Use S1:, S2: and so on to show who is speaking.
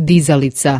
S1: dizalica.